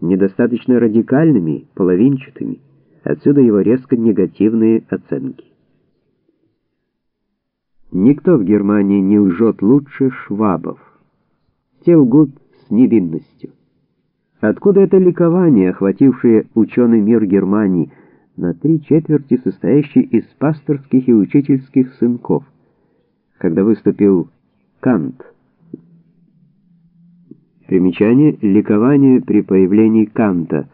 недостаточно радикальными, половинчатыми. Отсюда его резко негативные оценки. Никто в Германии не лжет лучше швабов. Те лгут с невинностью. Откуда это ликование, охватившее ученый мир Германии, на три четверти состоящий из пасторских и учительских сынков, когда выступил Кант? Примечание ликование при появлении Канта.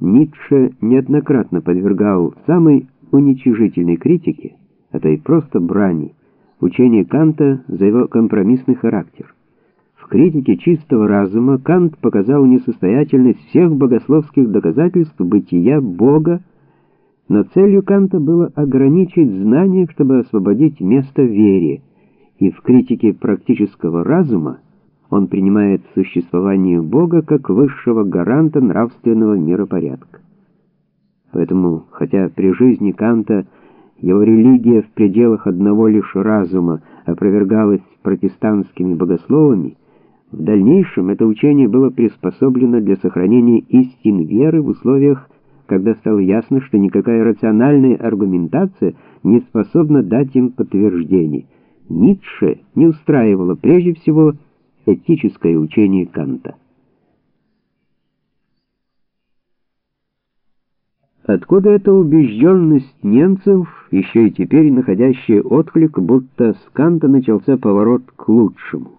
Ницше неоднократно подвергал самой уничижительной критике, а то и просто брани, учение Канта за его компромиссный характер. В критике чистого разума Кант показал несостоятельность всех богословских доказательств бытия Бога, но целью Канта было ограничить знание, чтобы освободить место вере, и в критике практического разума он принимает существование Бога как высшего гаранта нравственного миропорядка. Поэтому, хотя при жизни Канта его религия в пределах одного лишь разума опровергалась протестантскими богословами, в дальнейшем это учение было приспособлено для сохранения истин веры в условиях, когда стало ясно, что никакая рациональная аргументация не способна дать им подтверждение. Ницше не устраивало прежде всего этическое учение Канта. Откуда эта убежденность немцев, еще и теперь находящая отклик, будто с Канта начался поворот к лучшему?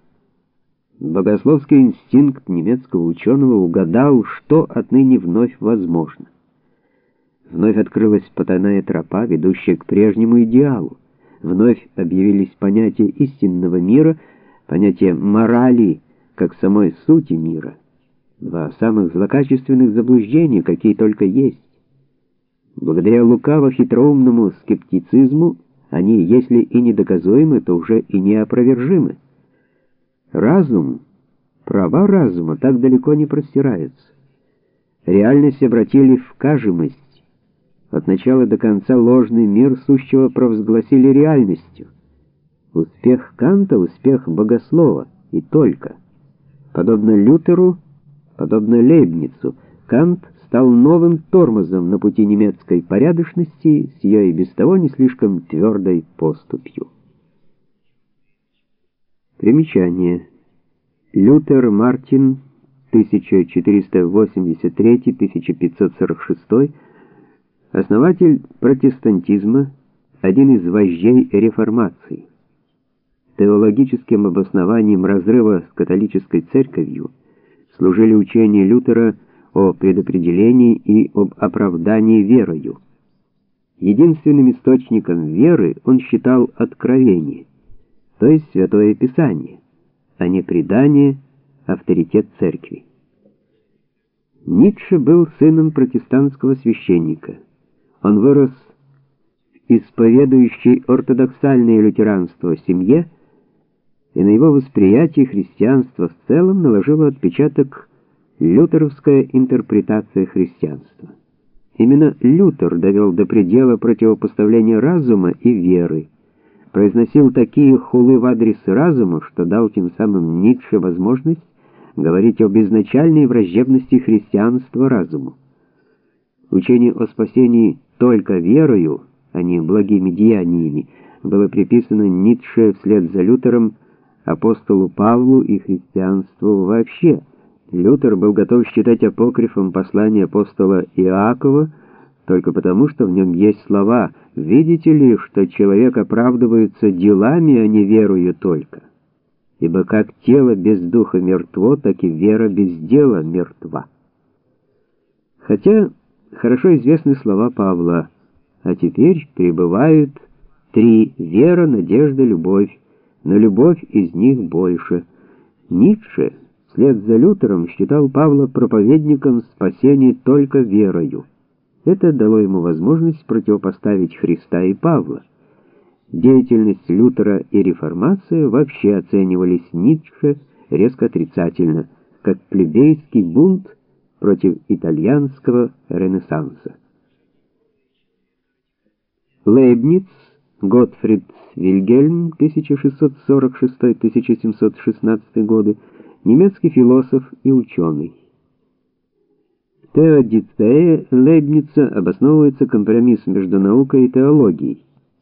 Богословский инстинкт немецкого ученого угадал, что отныне вновь возможно. Вновь открылась потайная тропа, ведущая к прежнему идеалу. Вновь объявились понятия истинного мира — понятие морали как самой сути мира, два самых злокачественных заблуждения, какие только есть. Благодаря лукаво-хитроумному скептицизму они, если и недоказуемы, то уже и неопровержимы. Разум, права разума так далеко не простираются. Реальность обратили в кажемость. От начала до конца ложный мир сущего провозгласили реальностью. Успех Канта — успех богослова, и только. Подобно Лютеру, подобно Лейбницу, Кант стал новым тормозом на пути немецкой порядочности с ее и без того не слишком твердой поступью. Примечание. Лютер Мартин, 1483-1546, основатель протестантизма, один из вождей реформации теологическим обоснованием разрыва с католической церковью служили учения Лютера о предопределении и об оправдании верою. Единственным источником веры он считал откровение, то есть Святое Писание, а не предание, авторитет церкви. Ницше был сыном протестантского священника. Он вырос в исповедующей ортодоксальное лютеранство семье, и на его восприятие христианства в целом наложила отпечаток лютеровская интерпретация христианства. Именно Лютер довел до предела противопоставления разума и веры, произносил такие хулы в адрес разума, что дал тем самым Ницше возможность говорить об изначальной враждебности христианства разуму. Учение о спасении только верою, а не благими деяниями, было приписано Ницше вслед за Лютером апостолу Павлу и христианству вообще. Лютер был готов считать апокрифом послание апостола Иакова только потому, что в нем есть слова «Видите ли, что человек оправдывается делами, а не верою только? Ибо как тело без духа мертво, так и вера без дела мертва». Хотя хорошо известны слова Павла «А теперь пребывают три — вера, надежда, любовь, но любовь из них больше. Ницше, вслед за Лютером, считал Павла проповедником спасения только верою. Это дало ему возможность противопоставить Христа и Павла. Деятельность Лютера и реформация вообще оценивались Ницше резко отрицательно, как плебейский бунт против итальянского ренессанса. Лейбниц Готфрид Вильгельм 1646-1716 годы, немецкий философ и ученый. теодицее Лейбница обосновывается компромисс между наукой и теологией.